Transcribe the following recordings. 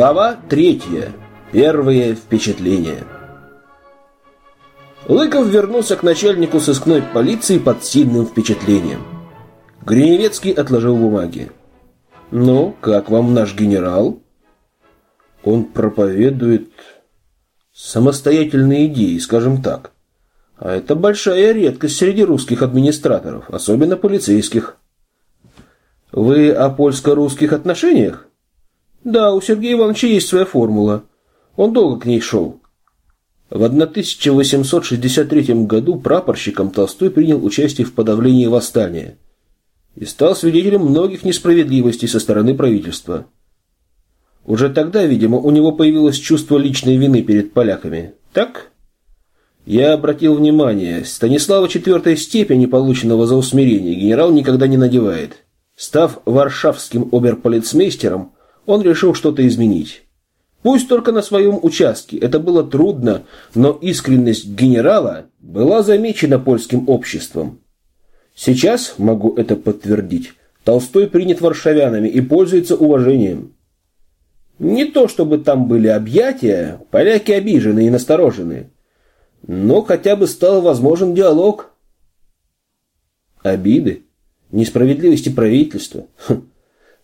Глава третья. Первые впечатления. Лыков вернулся к начальнику сыскной полиции под сильным впечатлением. Гриневецкий отложил бумаги. «Ну, как вам наш генерал?» «Он проповедует самостоятельные идеи, скажем так. А это большая редкость среди русских администраторов, особенно полицейских». «Вы о польско-русских отношениях?» Да, у Сергея Ивановича есть своя формула. Он долго к ней шел. В 1863 году прапорщиком Толстой принял участие в подавлении восстания и стал свидетелем многих несправедливостей со стороны правительства. Уже тогда, видимо, у него появилось чувство личной вины перед поляками. Так? Я обратил внимание, Станислава четвертой степени, полученного за усмирение, генерал никогда не надевает. Став варшавским оберполицмейстером, он решил что-то изменить. Пусть только на своем участке. Это было трудно, но искренность генерала была замечена польским обществом. Сейчас могу это подтвердить. Толстой принят варшавянами и пользуется уважением. Не то чтобы там были объятия, поляки обижены и насторожены, но хотя бы стал возможен диалог. Обиды, несправедливости правительства. Хм.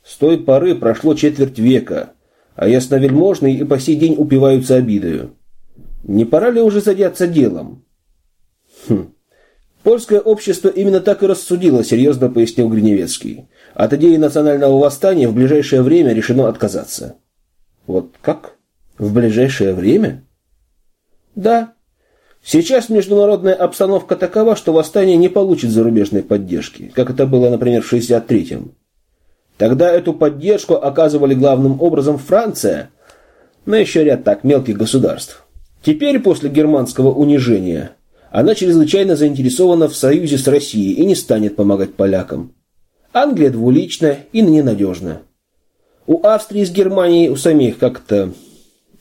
С той поры прошло четверть века, а ясновельможные и по сей день упиваются обидою. Не пора ли уже заняться делом? Хм. Польское общество именно так и рассудило, серьезно пояснил Гриневецкий. От идеи национального восстания в ближайшее время решено отказаться. Вот как? В ближайшее время? Да. Сейчас международная обстановка такова, что восстание не получит зарубежной поддержки, как это было, например, в 63-м. Тогда эту поддержку оказывали главным образом Франция, но еще ряд так мелких государств. Теперь, после германского унижения, она чрезвычайно заинтересована в союзе с Россией и не станет помогать полякам. Англия двулична и ненадежна. У Австрии с Германией у самих как-то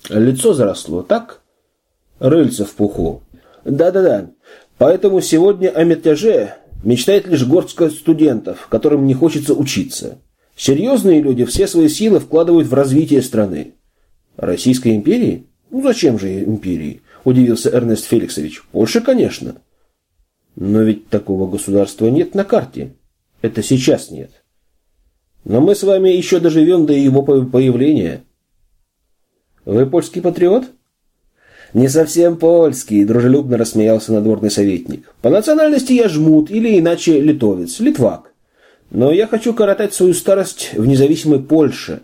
лицо заросло, так? Рыльца в пуху. Да-да-да. Поэтому сегодня о мятеже мечтает лишь горстка студентов, которым не хочется учиться. Серьезные люди все свои силы вкладывают в развитие страны. Российской империи? Ну зачем же империи? Удивился Эрнест Феликсович. Польша, конечно. Но ведь такого государства нет на карте. Это сейчас нет. Но мы с вами еще доживем до его появления. Вы польский патриот? Не совсем польский, дружелюбно рассмеялся надворный советник. По национальности я жмут или иначе литовец, литвак. Но я хочу коротать свою старость в независимой Польше.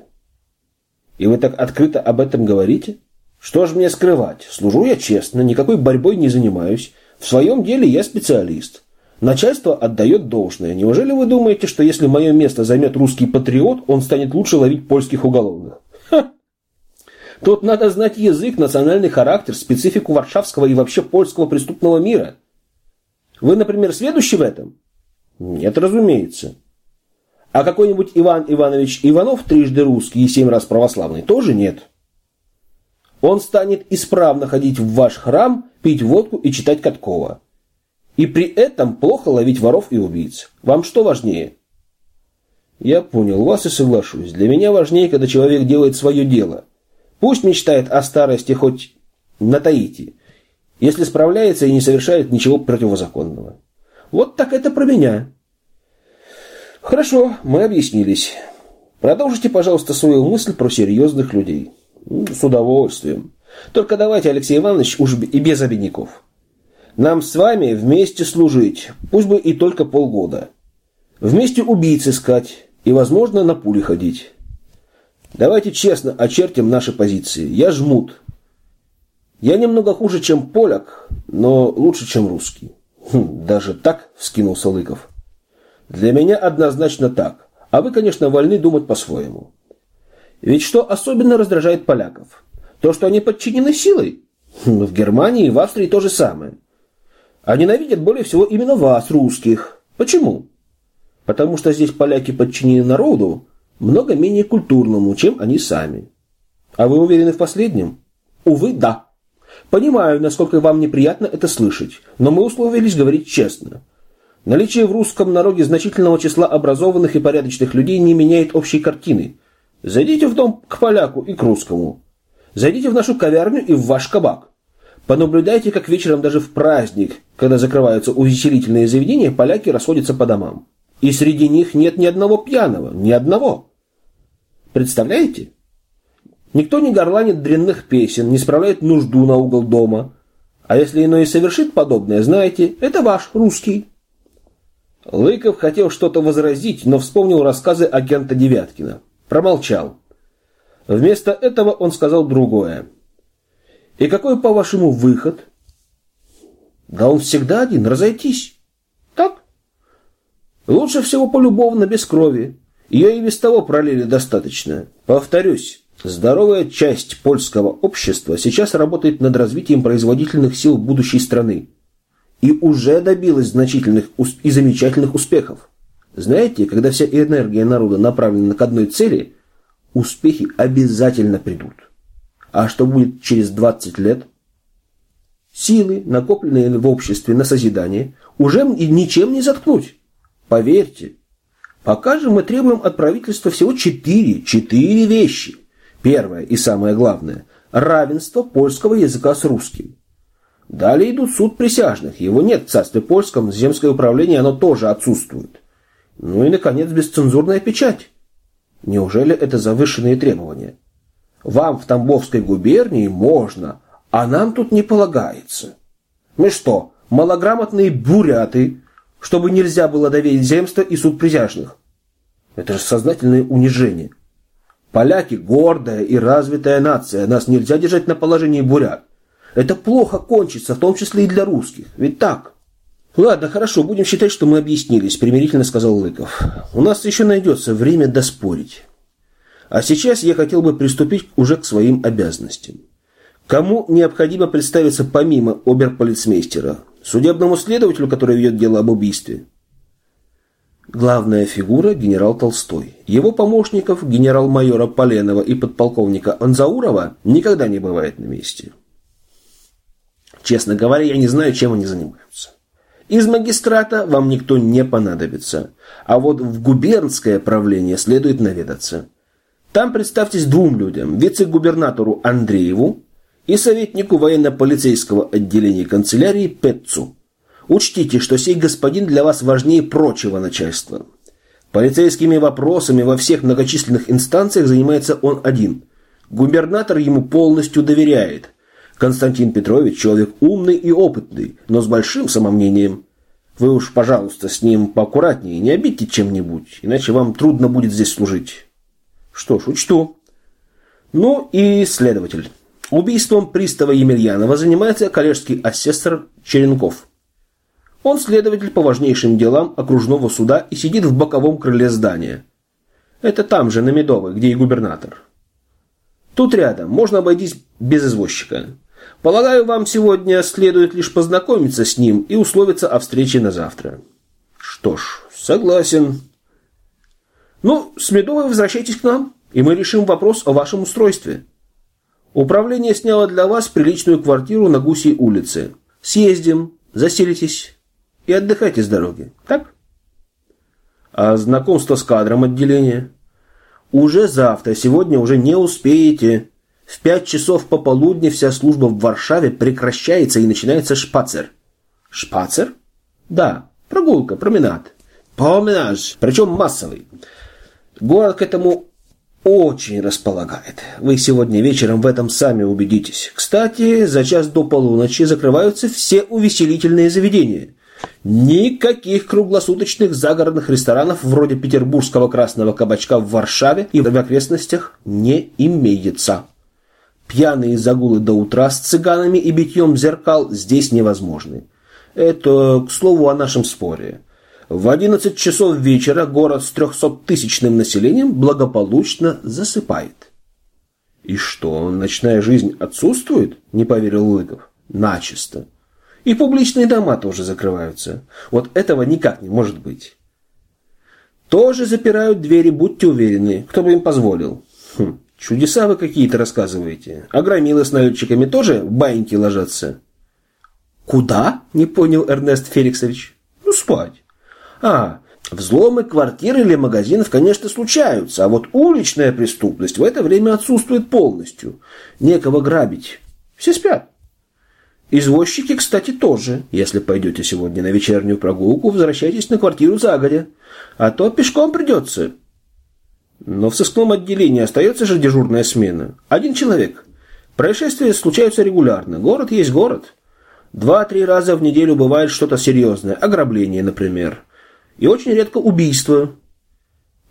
И вы так открыто об этом говорите? Что же мне скрывать? Служу я честно, никакой борьбой не занимаюсь. В своем деле я специалист. Начальство отдает должное. Неужели вы думаете, что если мое место займет русский патриот, он станет лучше ловить польских уголовных? Ха! Тут надо знать язык, национальный характер, специфику варшавского и вообще польского преступного мира. Вы, например, сведущи в этом? Нет, разумеется. А какой-нибудь Иван Иванович Иванов, трижды русский и семь раз православный, тоже нет. Он станет исправно ходить в ваш храм, пить водку и читать Каткова. И при этом плохо ловить воров и убийц. Вам что важнее? Я понял вас и соглашусь. Для меня важнее, когда человек делает свое дело. Пусть мечтает о старости хоть на Таити, если справляется и не совершает ничего противозаконного. Вот так это про меня. Хорошо, мы объяснились. Продолжите, пожалуйста, свою мысль про серьезных людей. С удовольствием. Только давайте, Алексей Иванович, уж и без обидников. Нам с вами вместе служить, пусть бы и только полгода. Вместе убийц искать и, возможно, на пули ходить. Давайте честно очертим наши позиции. Я жмут. Я немного хуже, чем поляк, но лучше, чем русский. Хм, даже так, вскинулся Лыков. Для меня однозначно так. А вы, конечно, вольны думать по-своему. Ведь что особенно раздражает поляков? То, что они подчинены силой? Хм, в Германии и в Австрии то же самое. А ненавидят более всего именно вас, русских. Почему? Потому что здесь поляки подчинены народу много менее культурному, чем они сами. А вы уверены в последнем? Увы, да. Понимаю, насколько вам неприятно это слышать, но мы условились говорить честно. Наличие в русском народе значительного числа образованных и порядочных людей не меняет общей картины. Зайдите в дом к поляку и к русскому. Зайдите в нашу кавярню и в ваш кабак. Понаблюдайте, как вечером даже в праздник, когда закрываются увеселительные заведения, поляки расходятся по домам. И среди них нет ни одного пьяного, ни одного. Представляете? Никто не горланит дрянных песен, не справляет нужду на угол дома. А если иной совершит подобное, знаете, это ваш русский. Лыков хотел что-то возразить, но вспомнил рассказы агента Девяткина. Промолчал. Вместо этого он сказал другое. «И какой, по-вашему, выход?» «Да он всегда один, разойтись». «Так?» «Лучше всего полюбовно, без крови. Ее и без того пролили достаточно. Повторюсь, здоровая часть польского общества сейчас работает над развитием производительных сил будущей страны и уже добилась значительных и замечательных успехов. Знаете, когда вся энергия народа направлена к одной цели, успехи обязательно придут. А что будет через 20 лет? Силы, накопленные в обществе на созидание, уже ничем не заткнуть. Поверьте, Пока же мы требуем от правительства всего четыре, четыре вещи. Первое и самое главное – равенство польского языка с русским. Далее идут суд присяжных. Его нет в царстве польском, земское управление оно тоже отсутствует. Ну и, наконец, бесцензурная печать. Неужели это завышенные требования? Вам в Тамбовской губернии можно, а нам тут не полагается. Мы что, малограмотные буряты, чтобы нельзя было доверить земство и суд присяжных. Это же сознательное унижение. Поляки – гордая и развитая нация, нас нельзя держать на положении бурят. Это плохо кончится, в том числе и для русских. Ведь так? Ладно, хорошо, будем считать, что мы объяснились, примирительно сказал Лыков. У нас еще найдется время доспорить. А сейчас я хотел бы приступить уже к своим обязанностям. Кому необходимо представиться помимо оберполицмейстера? Судебному следователю, который ведет дело об убийстве. Главная фигура – генерал Толстой. Его помощников, генерал-майора Поленова и подполковника Анзаурова, никогда не бывает на месте. Честно говоря, я не знаю, чем они занимаются. Из магистрата вам никто не понадобится. А вот в губернское правление следует наведаться. Там представьтесь двум людям – вице-губернатору Андрееву и советнику военно-полицейского отделения канцелярии Петцу. Учтите, что сей господин для вас важнее прочего начальства. Полицейскими вопросами во всех многочисленных инстанциях занимается он один. Губернатор ему полностью доверяет. Константин Петрович человек умный и опытный, но с большим самомнением. Вы уж, пожалуйста, с ним поаккуратнее, не обидьте чем-нибудь, иначе вам трудно будет здесь служить. Что ж, учту. Ну и следователь. Убийством пристава Емельянова занимается коллежский асессор Черенков. Он следователь по важнейшим делам окружного суда и сидит в боковом крыле здания. Это там же, на Медовой, где и губернатор. Тут рядом, можно обойтись без извозчика. Полагаю, вам сегодня следует лишь познакомиться с ним и условиться о встрече на завтра. Что ж, согласен. Ну, с Медовой возвращайтесь к нам, и мы решим вопрос о вашем устройстве. Управление сняло для вас приличную квартиру на Гусей улице. Съездим, заселитесь и отдыхайте с дороги. Так? А знакомство с кадром отделения? Уже завтра, сегодня уже не успеете. В пять часов пополудни вся служба в Варшаве прекращается и начинается шпацер. Шпацер? Да, прогулка, променад. Променаж, причем массовый. Город к этому очень располагает. Вы сегодня вечером в этом сами убедитесь. Кстати, за час до полуночи закрываются все увеселительные заведения. Никаких круглосуточных загородных ресторанов вроде петербургского красного кабачка в Варшаве и в окрестностях не имеется. Пьяные загулы до утра с цыганами и битьем зеркал здесь невозможны. Это, к слову, о нашем споре. В 11 часов вечера город с 300-тысячным населением благополучно засыпает. «И что, ночная жизнь отсутствует?» – не поверил Лыков. «Начисто. И публичные дома тоже закрываются. Вот этого никак не может быть. Тоже запирают двери, будьте уверены. Кто бы им позволил? Хм, чудеса вы какие-то рассказываете. А громилы с налетчиками тоже в баиньки ложатся?» «Куда?» – не понял Эрнест Феликсович. «Ну, спать. А, Взломы квартир или магазинов, конечно, случаются, а вот уличная преступность в это время отсутствует полностью. Некого грабить. Все спят. Извозчики, кстати, тоже. Если пойдете сегодня на вечернюю прогулку, возвращайтесь на квартиру загодя. А то пешком придется. Но в сыскном отделении остается же дежурная смена. Один человек. Происшествия случаются регулярно. Город есть город. Два-три раза в неделю бывает что-то серьезное. Ограбление, например. И очень редко убийство.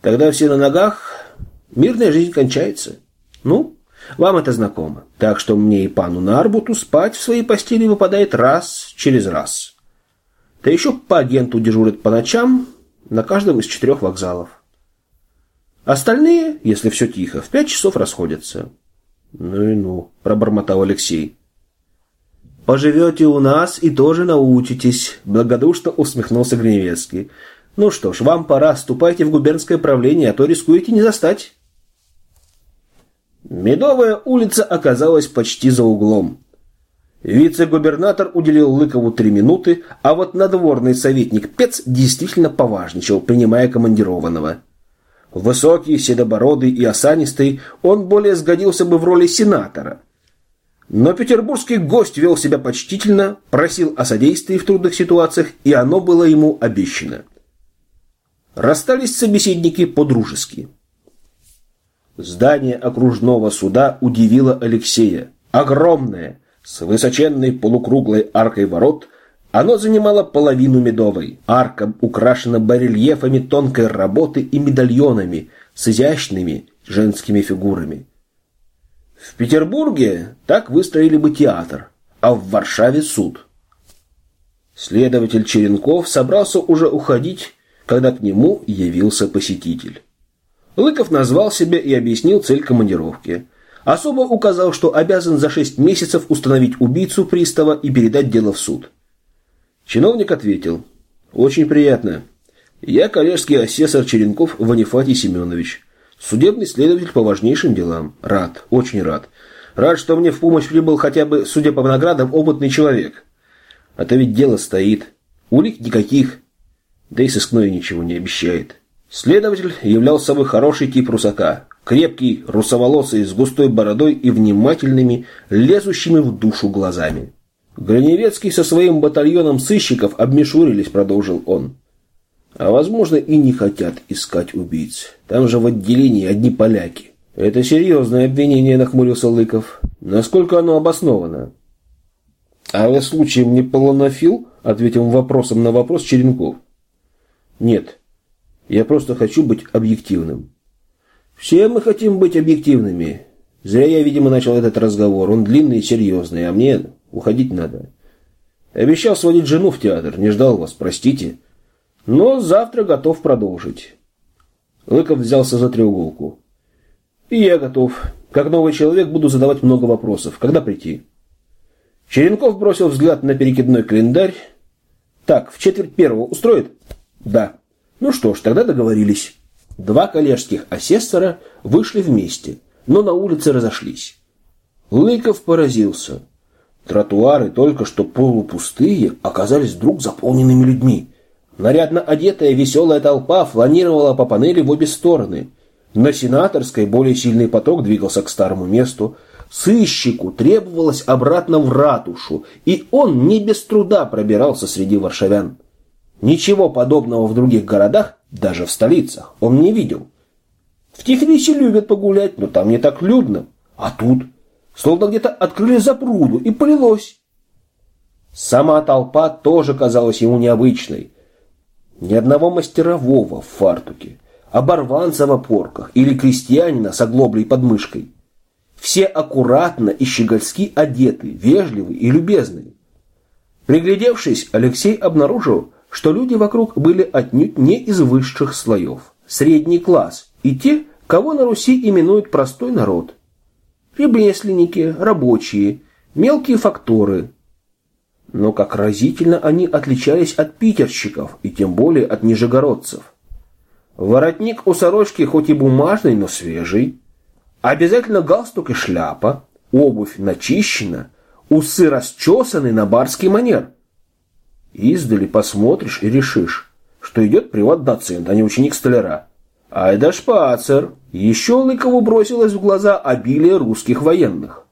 Тогда все на ногах, мирная жизнь кончается. Ну, вам это знакомо. Так что мне и пану Нарбуту спать в своей постели выпадает раз через раз. Да еще по агенту дежурит по ночам на каждом из четырех вокзалов. Остальные, если все тихо, в пять часов расходятся. Ну и ну, пробормотал Алексей. Поживете у нас и тоже научитесь, благодушно усмехнулся Гриневецкий. Ну что ж, вам пора, ступайте в губернское правление, а то рискуете не застать. Медовая улица оказалась почти за углом. Вице-губернатор уделил Лыкову три минуты, а вот надворный советник Пец действительно поважничал, принимая командированного. Высокий, седобородый и осанистый, он более сгодился бы в роли сенатора. Но петербургский гость вел себя почтительно, просил о содействии в трудных ситуациях, и оно было ему обещано. Расстались собеседники по-дружески. Здание окружного суда удивило Алексея. Огромное, с высоченной полукруглой аркой ворот, оно занимало половину медовой. Арка украшена барельефами тонкой работы и медальонами с изящными женскими фигурами. В Петербурге так выстроили бы театр, а в Варшаве суд. Следователь Черенков собрался уже уходить, когда к нему явился посетитель. Лыков назвал себя и объяснил цель командировки. Особо указал, что обязан за шесть месяцев установить убийцу пристава и передать дело в суд. Чиновник ответил. «Очень приятно. Я коллежский асессор Черенков Ванифатий Семенович. Судебный следователь по важнейшим делам. Рад, очень рад. Рад, что мне в помощь прибыл хотя бы, судя по наградам, опытный человек. А то ведь дело стоит. Улик никаких. Да и сыскное ничего не обещает. Следователь являл собой хороший тип русака. Крепкий, русоволосый, с густой бородой и внимательными, лезущими в душу глазами. Граневецкий со своим батальоном сыщиков обмешурились, продолжил он. А возможно и не хотят искать убийц. Там же в отделении одни поляки. Это серьезное обвинение, нахмурился Лыков. Насколько оно обосновано? А вы случаем не полонофил? Ответил вопросом на вопрос Черенков. Нет, я просто хочу быть объективным. Все мы хотим быть объективными. Зря я, видимо, начал этот разговор. Он длинный и серьезный, а мне уходить надо. Обещал сводить жену в театр, не ждал вас, простите. Но завтра готов продолжить. Лыков взялся за треуголку. И я готов. Как новый человек буду задавать много вопросов. Когда прийти? Черенков бросил взгляд на перекидной календарь. Так, в четверть первого устроит? Да. Ну что ж, тогда договорились. Два коллежских асессора вышли вместе, но на улице разошлись. Лыков поразился. Тротуары, только что полупустые, оказались вдруг заполненными людьми. Нарядно одетая веселая толпа фланировала по панели в обе стороны. На сенаторской более сильный поток двигался к старому месту. Сыщику требовалось обратно в ратушу, и он не без труда пробирался среди варшавян. Ничего подобного в других городах, даже в столицах, он не видел. В Тифлисе любят погулять, но там не так людно. А тут, словно где-то открыли запруду и полилось. Сама толпа тоже казалась ему необычной. Ни одного мастерового в фартуке, оборванца в опорках или крестьянина с оглоблей под мышкой. Все аккуратно и щегольски одеты, вежливы и любезны. Приглядевшись, Алексей обнаружил, что люди вокруг были отнюдь не из высших слоев, средний класс и те, кого на Руси именуют простой народ. Ремесленники, рабочие, мелкие факторы. Но как разительно они отличались от питерщиков и тем более от нижегородцев. Воротник у сорочки хоть и бумажный, но свежий. Обязательно галстук и шляпа, обувь начищена, усы расчесаны на барский манер – Издали посмотришь и решишь, что идет приват-доцент, а не ученик столяра. Ай да шпацер! Еще Лыкову бросилось в глаза обилие русских военных.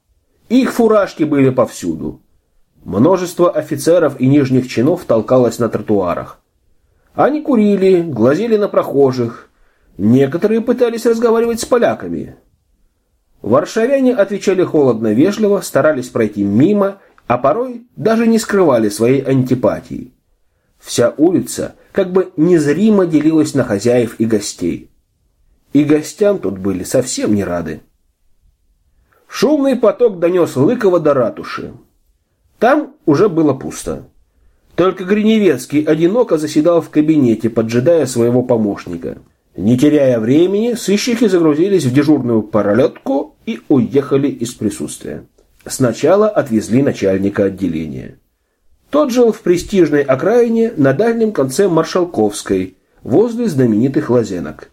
Их фуражки были повсюду. Множество офицеров и нижних чинов толкалось на тротуарах. Они курили, глазели на прохожих. Некоторые пытались разговаривать с поляками. Варшавяне отвечали холодно-вежливо, старались пройти мимо, а порой даже не скрывали своей антипатии. Вся улица как бы незримо делилась на хозяев и гостей. И гостям тут были совсем не рады. Шумный поток донес Лыкова до ратуши. Там уже было пусто. Только Гриневецкий одиноко заседал в кабинете, поджидая своего помощника. Не теряя времени, сыщики загрузились в дежурную паралетку и уехали из присутствия. Сначала отвезли начальника отделения. Тот жил в престижной окраине на дальнем конце Маршалковской, возле знаменитых лазенок.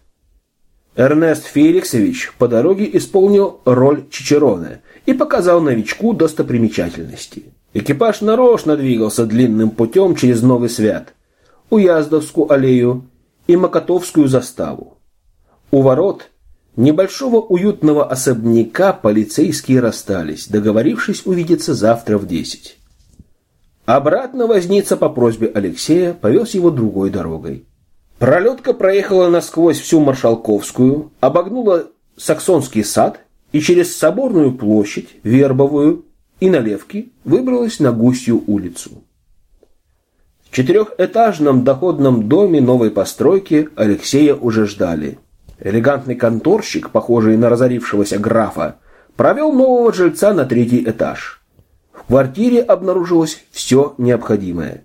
Эрнест Феликсович по дороге исполнил роль Чичерона и показал новичку достопримечательности. Экипаж нарочно двигался длинным путем через Новый Свят, Уяздовскую аллею и Макотовскую заставу. У ворот небольшого уютного особняка полицейские расстались, договорившись увидеться завтра в десять. Обратно возница по просьбе Алексея повез его другой дорогой. Пролетка проехала насквозь всю Маршалковскую, обогнула Саксонский сад и через Соборную площадь, Вербовую и Налевки выбралась на Гусью улицу. В четырехэтажном доходном доме новой постройки Алексея уже ждали. Элегантный конторщик, похожий на разорившегося графа, провел нового жильца на третий этаж. В квартире обнаружилось все необходимое.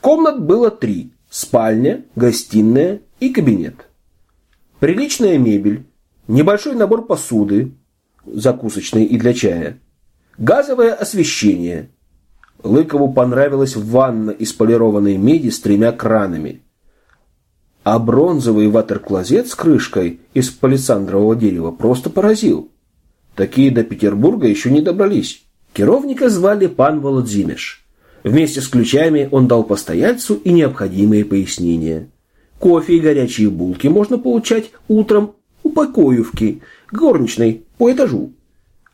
Комнат было три – спальня, гостиная и кабинет. Приличная мебель, небольшой набор посуды, закусочной и для чая, газовое освещение. Лыкову понравилась ванна из полированной меди с тремя кранами. А бронзовый ватер-клозет с крышкой из палисандрового дерева просто поразил. Такие до Петербурга еще не добрались. Керовника звали пан Володзимеш. Вместе с ключами он дал постояльцу и необходимые пояснения. Кофе и горячие булки можно получать утром у покоевки, горничной, по этажу.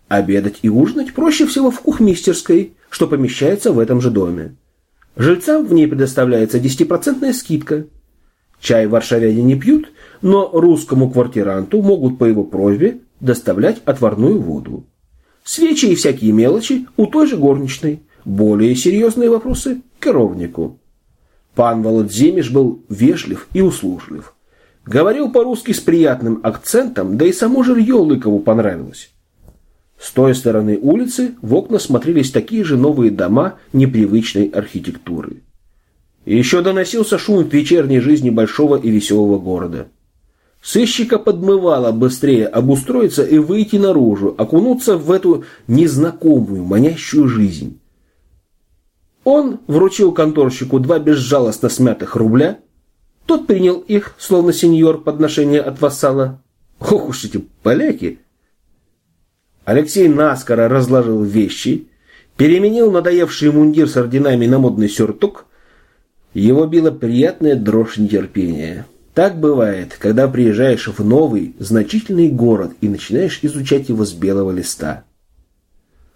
Обедать и ужинать проще всего в кухмистерской, что помещается в этом же доме. Жильцам в ней предоставляется 10% скидка. Чай варшавяне не пьют, но русскому квартиранту могут по его просьбе доставлять отварную воду. Свечи и всякие мелочи у той же горничной. Более серьезные вопросы – к коровнику. Пан Володзимиш был вежлив и услужлив. Говорил по-русски с приятным акцентом, да и само жилье Лыкову понравилось. С той стороны улицы в окна смотрелись такие же новые дома непривычной архитектуры. Еще доносился шум вечерней жизни большого и веселого города – Сыщика подмывало быстрее обустроиться и выйти наружу, окунуться в эту незнакомую, манящую жизнь. Он вручил конторщику два безжалостно смятых рубля. Тот принял их, словно сеньор, подношение от вассала. Ох уж эти поляки! Алексей наскоро разложил вещи, переменил надоевший мундир с орденами на модный сюртук. Его била приятная дрожь нетерпения. Так бывает, когда приезжаешь в новый, значительный город и начинаешь изучать его с белого листа.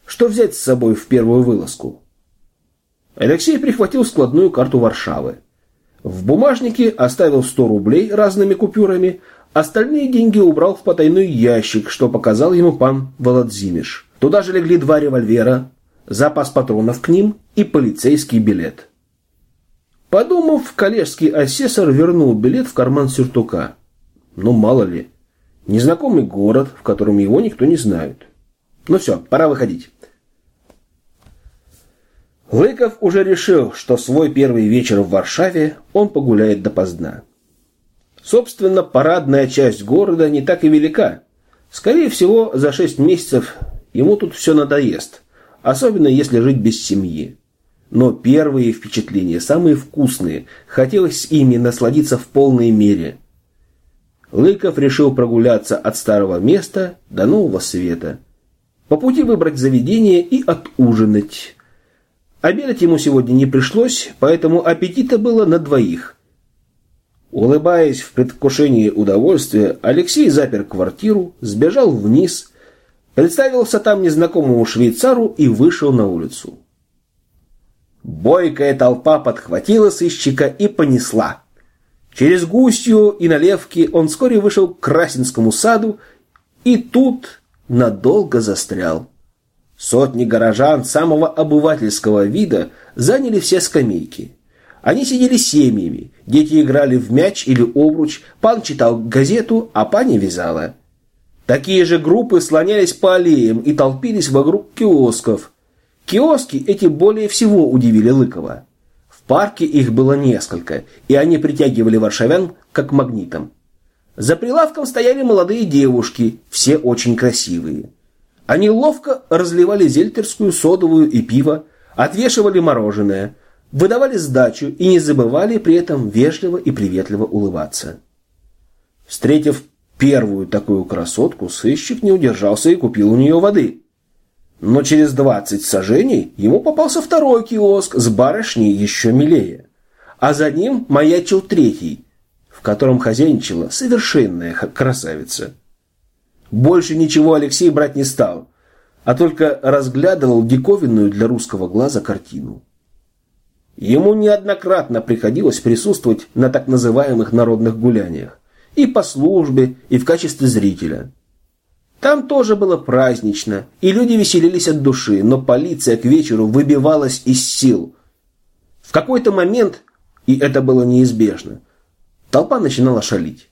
Что взять с собой в первую вылазку? Алексей прихватил складную карту Варшавы. В бумажнике оставил 100 рублей разными купюрами, остальные деньги убрал в потайной ящик, что показал ему пан Володзимиш. Туда же легли два револьвера, запас патронов к ним и полицейский билет. Подумав, коллежский асессор вернул билет в карман сюртука. Ну, мало ли. Незнакомый город, в котором его никто не знает. Ну все, пора выходить. Лыков уже решил, что свой первый вечер в Варшаве он погуляет допоздна. Собственно, парадная часть города не так и велика. Скорее всего, за шесть месяцев ему тут все надоест, особенно если жить без семьи. Но первые впечатления, самые вкусные, хотелось ими насладиться в полной мере. Лыков решил прогуляться от старого места до нового света. По пути выбрать заведение и отужинать. Обедать ему сегодня не пришлось, поэтому аппетита было на двоих. Улыбаясь в предвкушении удовольствия, Алексей запер квартиру, сбежал вниз, представился там незнакомому швейцару и вышел на улицу. Бойкая толпа подхватила сыщика и понесла. Через густью и налевки он вскоре вышел к Красинскому саду и тут надолго застрял. Сотни горожан самого обывательского вида заняли все скамейки. Они сидели семьями, дети играли в мяч или обруч, пан читал газету, а паня вязала. Такие же группы слонялись по аллеям и толпились вокруг киосков. Киоски эти более всего удивили Лыкова. В парке их было несколько, и они притягивали варшавян как магнитом. За прилавком стояли молодые девушки, все очень красивые. Они ловко разливали зельтерскую, содовую и пиво, отвешивали мороженое, выдавали сдачу и не забывали при этом вежливо и приветливо улыбаться. Встретив первую такую красотку, сыщик не удержался и купил у нее воды. Но через двадцать сажений ему попался второй киоск с барышней еще милее. А за ним маячил третий, в котором хозяйничала совершенная красавица. Больше ничего Алексей брать не стал, а только разглядывал диковинную для русского глаза картину. Ему неоднократно приходилось присутствовать на так называемых народных гуляниях. И по службе, и в качестве зрителя. Там тоже было празднично, и люди веселились от души, но полиция к вечеру выбивалась из сил. В какой-то момент, и это было неизбежно, толпа начинала шалить.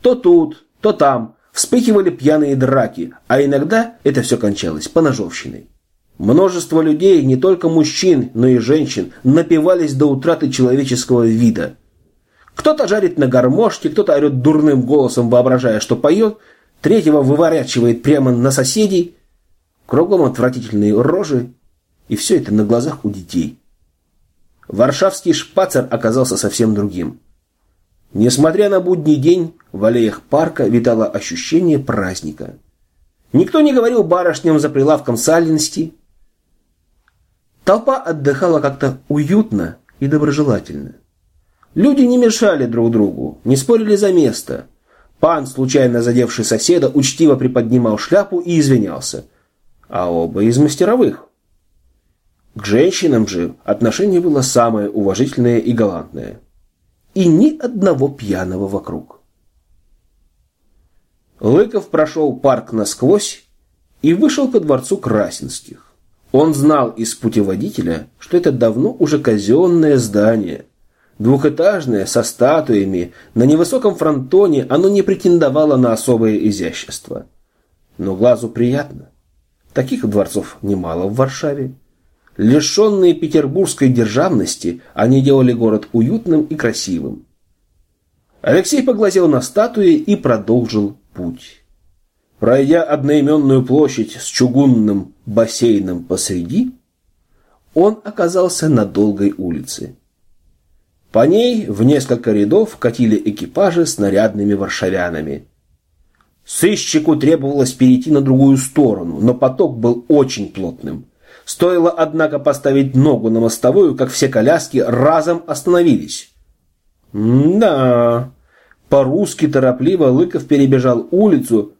То тут, то там вспыхивали пьяные драки, а иногда это все кончалось поножовщиной. Множество людей, не только мужчин, но и женщин, напивались до утраты человеческого вида. Кто-то жарит на гармошке, кто-то орет дурным голосом, воображая, что поет, третьего выворачивает прямо на соседей. Кругом отвратительные рожи, и все это на глазах у детей. Варшавский шпацер оказался совсем другим. Несмотря на будний день, в аллеях парка витало ощущение праздника. Никто не говорил барышням за прилавком сальности, Толпа отдыхала как-то уютно и доброжелательно. Люди не мешали друг другу, не спорили за место. Пан, случайно задевший соседа, учтиво приподнимал шляпу и извинялся. А оба из мастеровых. К женщинам же отношение было самое уважительное и галантное. И ни одного пьяного вокруг. Лыков прошел парк насквозь и вышел ко дворцу Красинских. Он знал из путеводителя, что это давно уже казенное здание. Двухэтажное, со статуями, на невысоком фронтоне оно не претендовало на особое изящество. Но глазу приятно. Таких дворцов немало в Варшаве. Лишенные петербургской державности, они делали город уютным и красивым. Алексей поглазел на статуи и продолжил путь. Пройдя одноименную площадь с чугунным бассейном посреди, он оказался на долгой улице. По ней в несколько рядов катили экипажи с нарядными варшавянами. Сыщику требовалось перейти на другую сторону, но поток был очень плотным. Стоило, однако, поставить ногу на мостовую, как все коляски разом остановились. да, по-русски торопливо Лыков перебежал улицу,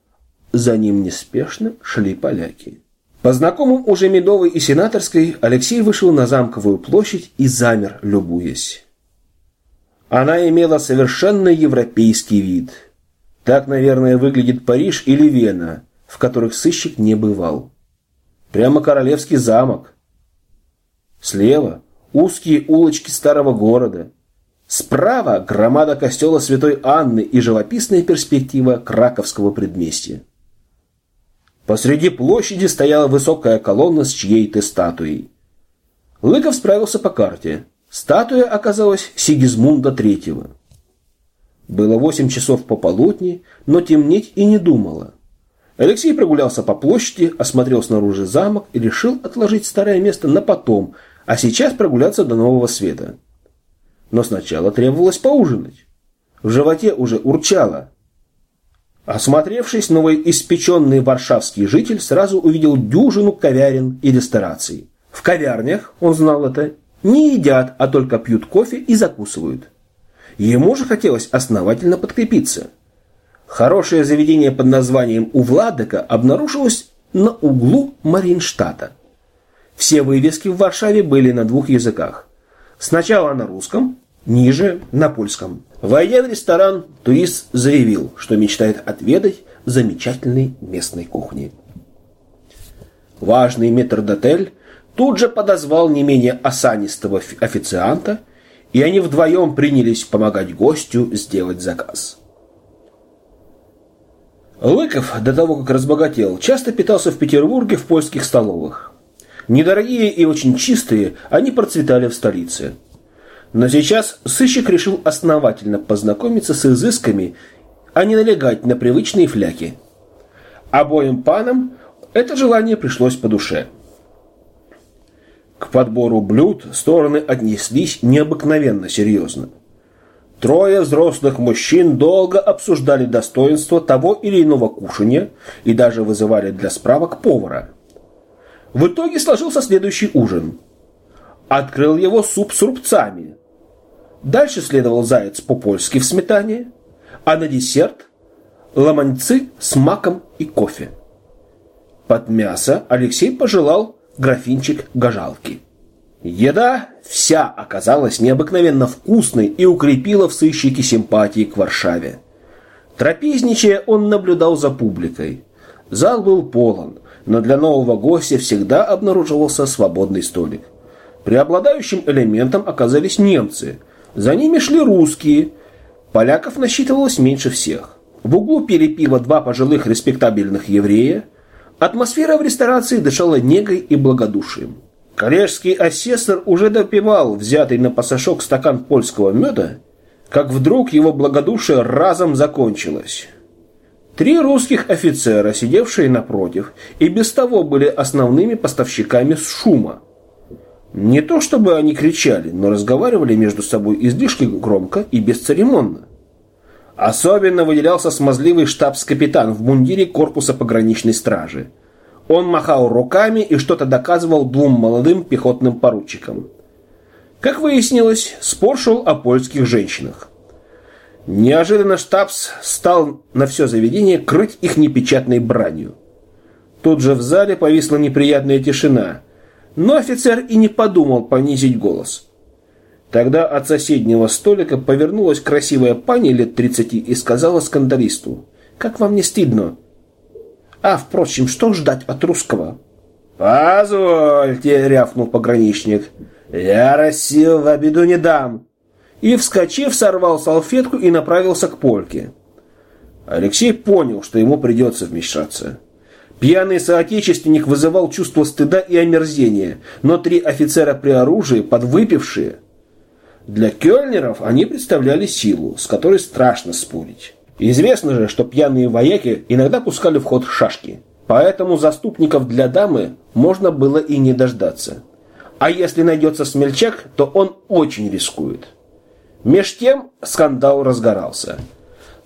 за ним неспешно шли поляки. По знакомым уже Медовой и Сенаторской Алексей вышел на замковую площадь и замер, любуясь. Она имела совершенно европейский вид. Так, наверное, выглядит Париж или Вена, в которых сыщик не бывал. Прямо королевский замок. Слева узкие улочки старого города. Справа громада костела Святой Анны и живописная перспектива Краковского предместья. Посреди площади стояла высокая колонна с чьей-то статуей. Лыков справился по карте. Статуя оказалась Сигизмунда Третьего. Было восемь часов пополудни, но темнеть и не думало. Алексей прогулялся по площади, осмотрел снаружи замок и решил отложить старое место на потом, а сейчас прогуляться до нового света. Но сначала требовалось поужинать. В животе уже урчало. Осмотревшись, новоиспеченный варшавский житель сразу увидел дюжину кавярен и рестораций. В кавярнях, он знал это, не едят, а только пьют кофе и закусывают. Ему же хотелось основательно подкрепиться. Хорошее заведение под названием «У Владыка» обнаружилось на углу Маринштадта. Все вывески в Варшаве были на двух языках. Сначала на русском, ниже на польском. Войдя в ресторан, турист заявил, что мечтает отведать замечательной местной кухни. Важный метрдотель тут же подозвал не менее осанистого официанта, и они вдвоем принялись помогать гостю сделать заказ. Лыков, до того как разбогател, часто питался в Петербурге в польских столовых. Недорогие и очень чистые, они процветали в столице. Но сейчас сыщик решил основательно познакомиться с изысками, а не налегать на привычные фляки. Обоим панам это желание пришлось по душе. К подбору блюд стороны отнеслись необыкновенно серьезно. Трое взрослых мужчин долго обсуждали достоинство того или иного кушания и даже вызывали для справок повара. В итоге сложился следующий ужин. Открыл его суп с рубцами. Дальше следовал заяц по-польски в сметане, а на десерт – ломаньцы с маком и кофе. Под мясо Алексей пожелал графинчик гажалки. Еда вся оказалась необыкновенно вкусной и укрепила в сыщике симпатии к Варшаве. Трапезничая, он наблюдал за публикой. Зал был полон, но для нового гостя всегда обнаруживался свободный столик. Преобладающим элементом оказались немцы. За ними шли русские. Поляков насчитывалось меньше всех. В углу пили пиво два пожилых респектабельных еврея. Атмосфера в ресторации дышала негой и благодушием. Коллежский асессор уже допивал взятый на пасашок стакан польского меда, как вдруг его благодушие разом закончилось. Три русских офицера, сидевшие напротив, и без того были основными поставщиками шума. Не то чтобы они кричали, но разговаривали между собой излишне громко и бесцеремонно. Особенно выделялся смазливый штабс-капитан в мундире корпуса пограничной стражи – он махал руками и что-то доказывал двум молодым пехотным поручикам. Как выяснилось, спор шел о польских женщинах. Неожиданно штабс стал на все заведение крыть их непечатной бранью. Тут же в зале повисла неприятная тишина, но офицер и не подумал понизить голос. Тогда от соседнего столика повернулась красивая пани лет тридцати и сказала скандалисту, «Как вам не стыдно? А, впрочем, что ждать от русского? «Позвольте», — рявкнул пограничник, — «я Россию в обиду не дам». И, вскочив, сорвал салфетку и направился к польке. Алексей понял, что ему придется вмешаться. Пьяный соотечественник вызывал чувство стыда и омерзения, но три офицера при оружии, подвыпившие, для кёльнеров они представляли силу, с которой страшно спорить. Известно же, что пьяные вояки иногда пускали в ход шашки. Поэтому заступников для дамы можно было и не дождаться. А если найдется смельчак, то он очень рискует. Меж тем скандал разгорался.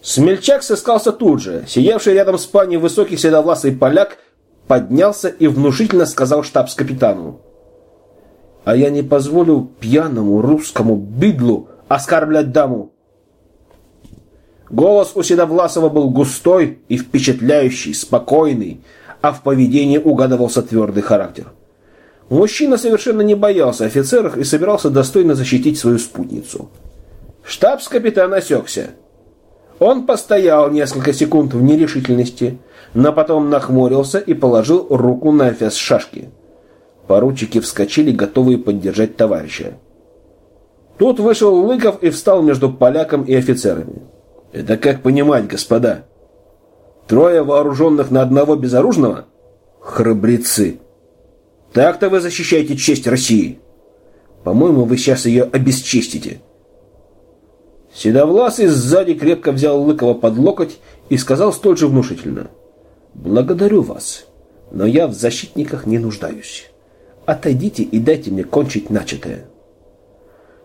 Смельчак сыскался тут же. Сидевший рядом с пани высокий седовласый поляк поднялся и внушительно сказал штабс-капитану. «А я не позволю пьяному русскому бидлу оскорблять даму. Голос у Седовласова был густой и впечатляющий, спокойный, а в поведении угадывался твердый характер. Мужчина совершенно не боялся офицеров и собирался достойно защитить свою спутницу. Штабс-капитан осекся. Он постоял несколько секунд в нерешительности, но потом нахмурился и положил руку на эфес шашки. Поручики вскочили, готовые поддержать товарища. Тут вышел Лыков и встал между поляком и офицерами. Это как понимать, господа? Трое вооруженных на одного безоружного? Храбрецы. Так-то вы защищаете честь России. По-моему, вы сейчас ее обесчестите. Седовласый сзади крепко взял Лыкова под локоть и сказал столь же внушительно. «Благодарю вас, но я в защитниках не нуждаюсь. Отойдите и дайте мне кончить начатое».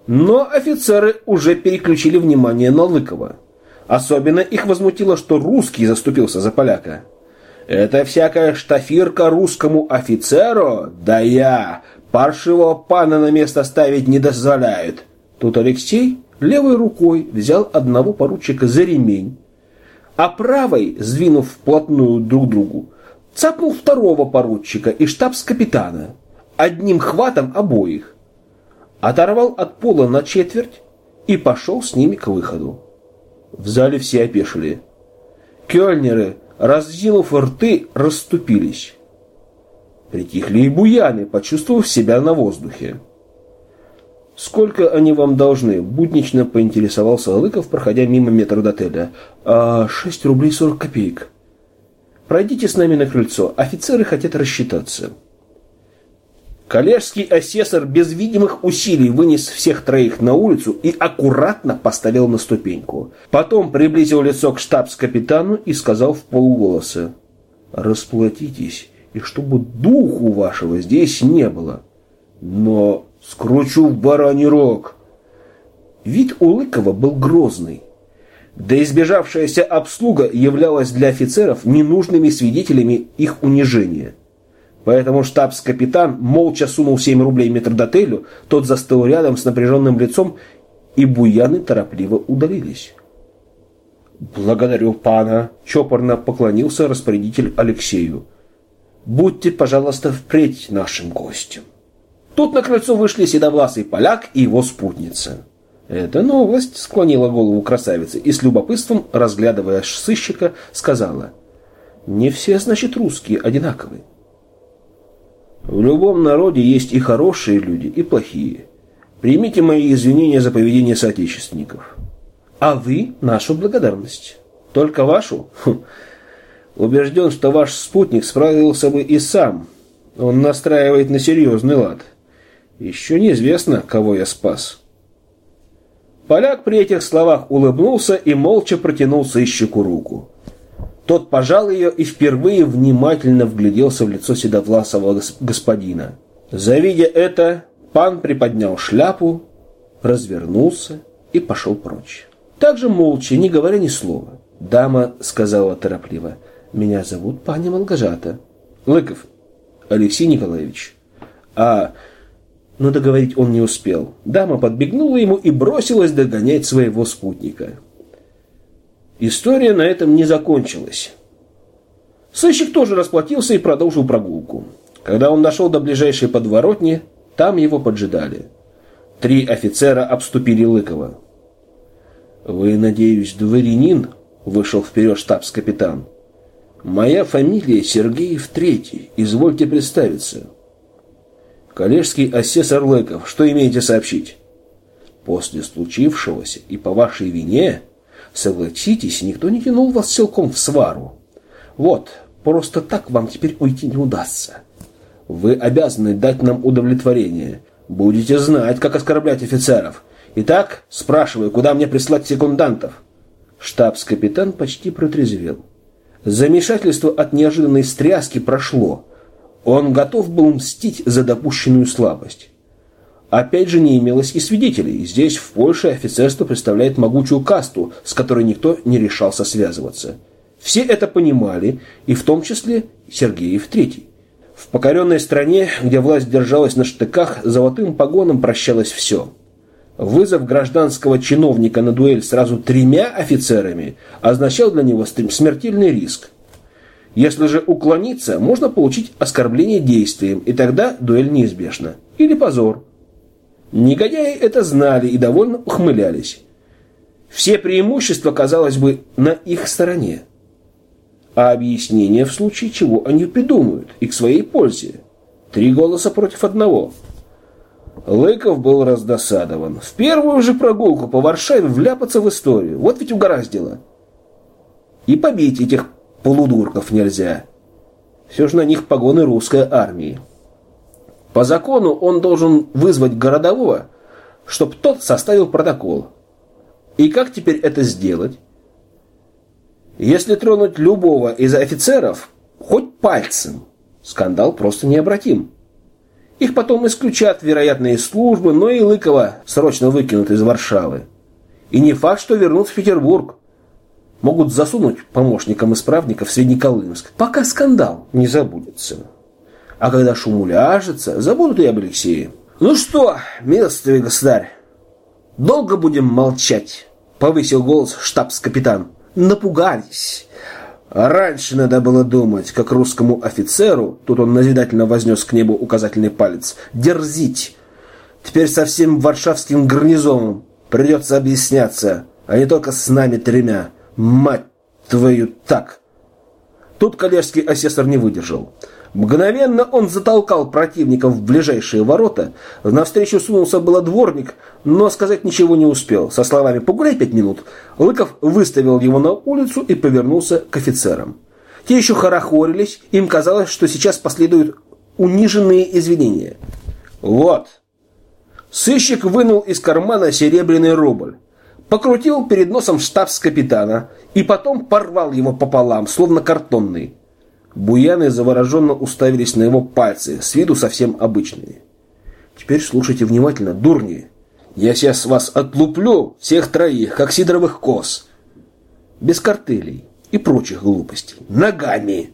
Но офицеры уже переключили внимание на Лыкова. Особенно их возмутило, что русский заступился за поляка. Это всякая штафирка русскому офицеру? Да я! Паршивого пана на место ставить не дозволяют. Тут Алексей левой рукой взял одного поручика за ремень, а правой, сдвинув вплотную друг другу, цапнул второго поручика и штабс-капитана, одним хватом обоих, оторвал от пола на четверть и пошел с ними к выходу. В зале все опешили. Кёльнеры, раздвинув рты, расступились. Притихли и буяны, почувствовав себя на воздухе. «Сколько они вам должны?» – буднично поинтересовался Лыков, проходя мимо метрдотеля. «А шесть рублей сорок копеек». «Пройдите с нами на крыльцо. Офицеры хотят рассчитаться». Коллежский асессор без видимых усилий вынес всех троих на улицу и аккуратно поставил на ступеньку. Потом приблизил лицо к штабс-капитану и сказал в полголоса «Расплатитесь, и чтобы духу вашего здесь не было. Но скручу в бараний рог». Вид у Лыкова был грозный. Да избежавшаяся обслуга являлась для офицеров ненужными свидетелями их унижения. Поэтому штабс-капитан молча сунул 7 рублей метрдотелю, тот застыл рядом с напряженным лицом, и буяны торопливо удалились. «Благодарю пана», — чопорно поклонился распорядитель Алексею. «Будьте, пожалуйста, впредь нашим гостем». Тут на крыльцо вышли седовласый поляк и его спутница. Эта новость склонила голову красавицы и с любопытством, разглядывая сыщика, сказала, «Не все, значит, русские одинаковые. В любом народе есть и хорошие люди, и плохие. Примите мои извинения за поведение соотечественников. А вы нашу благодарность. Только вашу? Хм. Убежден, что ваш спутник справился бы и сам. Он настраивает на серьезный лад. Еще неизвестно, кого я спас. Поляк при этих словах улыбнулся и молча протянул сыщику руку. Тот пожал ее и впервые внимательно вгляделся в лицо седовласого господина. Завидя это, пан приподнял шляпу, развернулся и пошел прочь. Также молча, не говоря ни слова. Дама сказала торопливо, «Меня зовут пани Малгажата». «Лыков, Алексей Николаевич». «А...» Но договорить он не успел. Дама подбегнула ему и бросилась догонять своего спутника. История на этом не закончилась. Сыщик тоже расплатился и продолжил прогулку. Когда он дошел до ближайшей подворотни, там его поджидали. Три офицера обступили Лыкова. «Вы, надеюсь, дворянин?» – вышел вперед штабс-капитан. «Моя фамилия Сергеев Третий. Извольте представиться». «Коллежский асессор Лыков. Что имеете сообщить?» «После случившегося и по вашей вине Согласитесь, никто не тянул вас силком в свару. Вот, просто так вам теперь уйти не удастся. Вы обязаны дать нам удовлетворение. Будете знать, как оскорблять офицеров. Итак, спрашиваю, куда мне прислать секундантов? Штабс-капитан почти протрезвел. Замешательство от неожиданной стряски прошло. Он готов был мстить за допущенную слабость. Опять же, не имелось и свидетелей. Здесь, в Польше, офицерство представляет могучую касту, с которой никто не решался связываться. Все это понимали, и в том числе Сергеев III. В покоренной стране, где власть держалась на штыках, золотым погоном прощалось все. Вызов гражданского чиновника на дуэль сразу тремя офицерами означал для него смертельный риск. Если же уклониться, можно получить оскорбление действием, и тогда дуэль неизбежна. Или позор. Негодяи это знали и довольно ухмылялись. Все преимущества, казалось бы, на их стороне. А объяснение в случае чего они придумают и к своей пользе. Три голоса против одного. Лыков был раздосадован. В первую же прогулку по Варшаве вляпаться в историю. Вот ведь угораздило. И побить этих полудурков нельзя. Все же на них погоны русской армии. По закону он должен вызвать городового, чтобы тот составил протокол. И как теперь это сделать? Если тронуть любого из офицеров, хоть пальцем, скандал просто необратим. Их потом исключат вероятные службы, но и Лыкова срочно выкинут из Варшавы. И не факт, что вернут в Петербург. Могут засунуть помощникам исправников в Среднеколымск, пока скандал не забудется. А когда шум уляжется, забудут и об Алексее. Ну что, милостивый государь, Долго будем молчать?» — повысил голос штабс-капитан. «Напугались. Раньше надо было думать, как русскому офицеру, тут он назидательно вознес к небу указательный палец, дерзить. Теперь со всем варшавским гарнизоном придется объясняться, а не только с нами тремя. Мать твою, так!» Тут коллежский асессор не выдержал. Мгновенно он затолкал противников в ближайшие ворота. Навстречу сунулся было дворник, но сказать ничего не успел. Со словами «погуляй пять минут» Лыков выставил его на улицу и повернулся к офицерам. Те еще хорохорились, им казалось, что сейчас последуют униженные извинения. «Вот!» Сыщик вынул из кармана серебряный рубль, покрутил перед носом штабс-капитана и потом порвал его пополам, словно картонный. Буяны завороженно уставились на его пальцы, с виду совсем обычные. «Теперь слушайте внимательно, дурни. Я сейчас вас отлуплю, всех троих, как сидоровых коз. Без картелей и прочих глупостей. Ногами.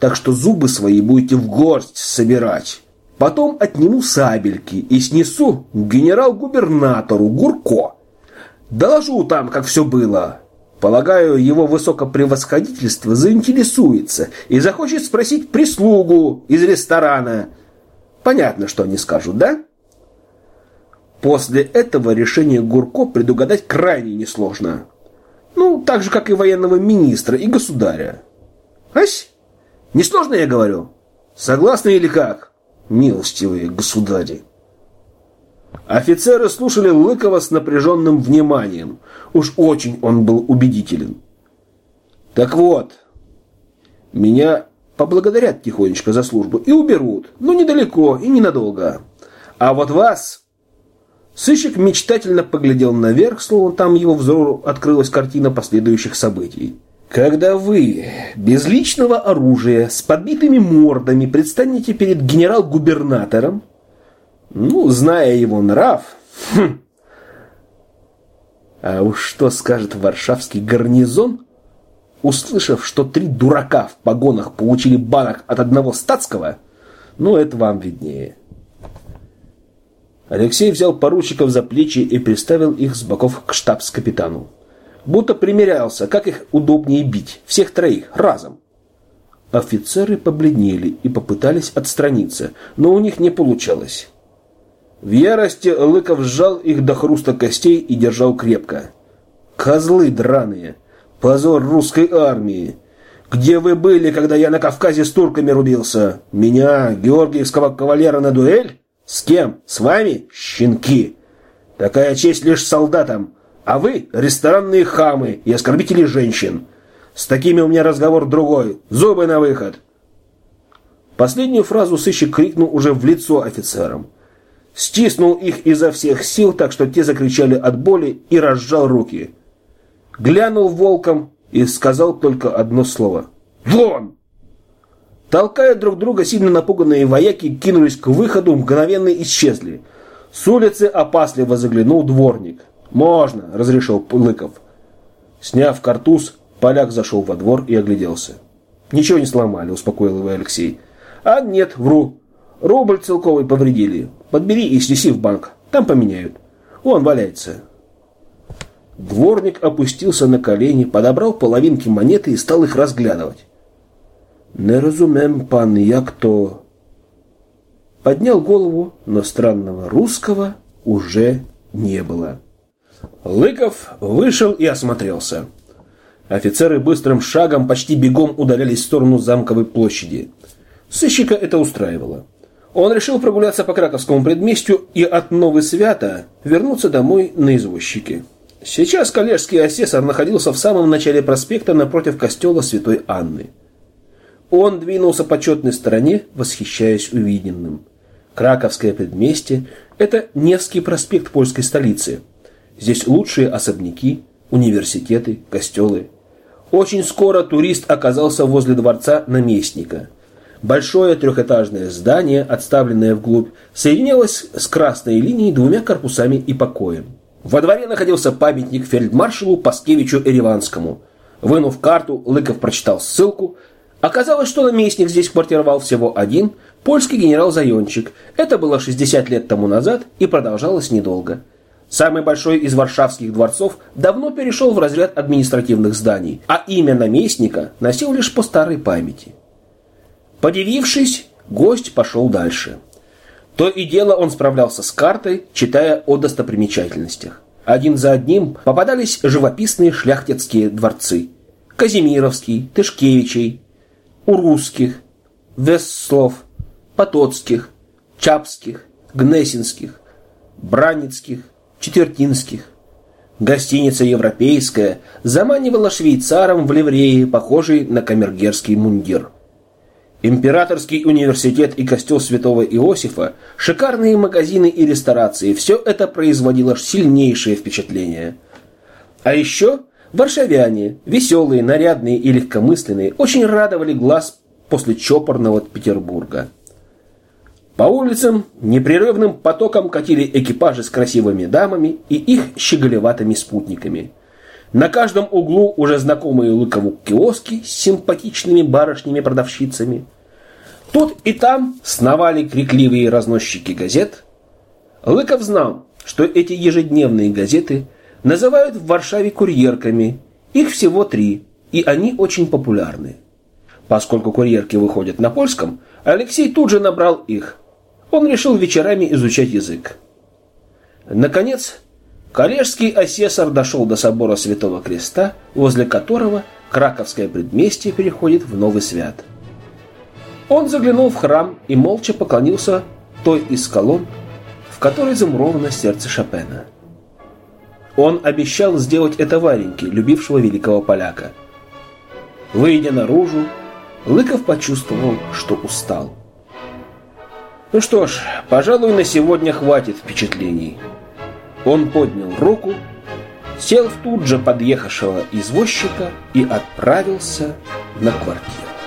Так что зубы свои будете в горсть собирать. Потом отниму сабельки и снесу генерал-губернатору Гурко. Доложу там, как все было. Полагаю, его высокопревосходительство заинтересуется и захочет спросить прислугу из ресторана. Понятно, что они скажут, да? После этого решение Гурко предугадать крайне несложно. Ну, так же, как и военного министра и государя. Ась? Несложно, я говорю? Согласны или как? Милостивые государи. Офицеры слушали Лыкова с напряженным вниманием. Уж очень он был убедителен. Так вот, меня поблагодарят тихонечко за службу и уберут, но недалеко и ненадолго. А вот вас... Сыщик мечтательно поглядел наверх, словно там его взору открылась картина последующих событий. Когда вы без личного оружия с подбитыми мордами предстанете перед генерал-губернатором, ну, зная его нрав... Хм. А уж что скажет варшавский гарнизон, услышав, что три дурака в погонах получили банок от одного статского, ну, это вам виднее. Алексей взял поручиков за плечи и приставил их с боков к штабс-капитану. Будто примерялся, как их удобнее бить, всех троих, разом. Офицеры побледнели и попытались отстраниться, но у них не получалось. В ярости Лыков сжал их до хруста костей и держал крепко. «Козлы драные! Позор русской армии! Где вы были, когда я на Кавказе с турками рубился? Меня, георгиевского кавалера, на дуэль? С кем? С вами? Щенки! Такая честь лишь солдатам, а вы — ресторанные хамы и оскорбители женщин. С такими у меня разговор другой. Зубы на выход!» Последнюю фразу сыщик крикнул уже в лицо офицерам стиснул их изо всех сил, так что те закричали от боли и разжал руки. Глянул волком и сказал только одно слово. «Вон!» Толкая друг друга, сильно напуганные вояки кинулись к выходу, мгновенно исчезли. С улицы опасливо заглянул дворник. «Можно», — разрешил Лыков. Сняв картуз, поляк зашел во двор и огляделся. «Ничего не сломали», — успокоил его Алексей. «А нет, вру. Рубль целковый повредили. Подбери и снеси в банк. Там поменяют. Он валяется. Дворник опустился на колени, подобрал половинки монеты и стал их разглядывать. «Не разумем, пан, як то...» Поднял голову, но странного русского уже не было. Лыков вышел и осмотрелся. Офицеры быстрым шагом почти бегом удалялись в сторону замковой площади. Сыщика это устраивало. Он решил прогуляться по Краковскому предместью и от Свята вернуться домой на извозчике. Сейчас коллежский асессор находился в самом начале проспекта напротив костела Святой Анны. Он двинулся по четной стороне, восхищаясь увиденным. Краковское предместье – это Невский проспект польской столицы. Здесь лучшие особняки, университеты, костелы. Очень скоро турист оказался возле дворца наместника – Большое трехэтажное здание, отставленное вглубь, соединялось с красной линией двумя корпусами и покоем. Во дворе находился памятник фельдмаршалу Паскевичу Ереванскому. Вынув карту, Лыков прочитал ссылку. Оказалось, что наместник здесь квартировал всего один, польский генерал Зайончик. Это было 60 лет тому назад и продолжалось недолго. Самый большой из варшавских дворцов давно перешел в разряд административных зданий, а имя наместника носил лишь по старой памяти. Подивившись, гость пошел дальше. То и дело он справлялся с картой, читая о достопримечательностях. Один за одним попадались живописные шляхтицкие дворцы. Казимировский, Тышкевичей, Урусских, Весслов, Потоцких, Чапских, Гнесинских, Браницких, Четвертинских. Гостиница «Европейская» заманивала швейцарам в ливреи, похожий на камергерский мундир. Императорский университет и костел святого Иосифа, шикарные магазины и ресторации – все это производило сильнейшее впечатление. А еще варшавяне, веселые, нарядные и легкомысленные, очень радовали глаз после чопорного Петербурга. По улицам непрерывным потоком катили экипажи с красивыми дамами и их щеголеватыми спутниками. На каждом углу уже знакомые Лыкову киоски с симпатичными барышнями-продавщицами. Тут и там сновали крикливые разносчики газет. Лыков знал, что эти ежедневные газеты называют в Варшаве курьерками. Их всего три, и они очень популярны. Поскольку курьерки выходят на польском, Алексей тут же набрал их – он решил вечерами изучать язык. Наконец, коллежский асессор дошел до собора Святого Креста, возле которого Краковское предместье переходит в Новый Свят. Он заглянул в храм и молча поклонился той из колонн, в которой замуровано сердце Шопена. Он обещал сделать это Вареньке, любившего великого поляка. Выйдя наружу, Лыков почувствовал, что устал. Ну что ж, пожалуй, на сегодня хватит впечатлений. Он поднял руку, сел в тут же подъехавшего извозчика и отправился на квартиру.